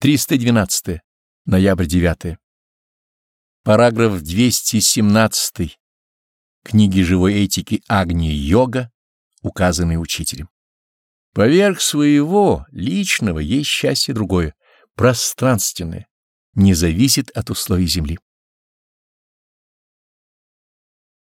312. Ноябрь 9. Параграф 217 книги живой этики Агни-йога, указанный учителем. Поверх своего личного есть счастье другое, пространственное, не зависит от условий Земли.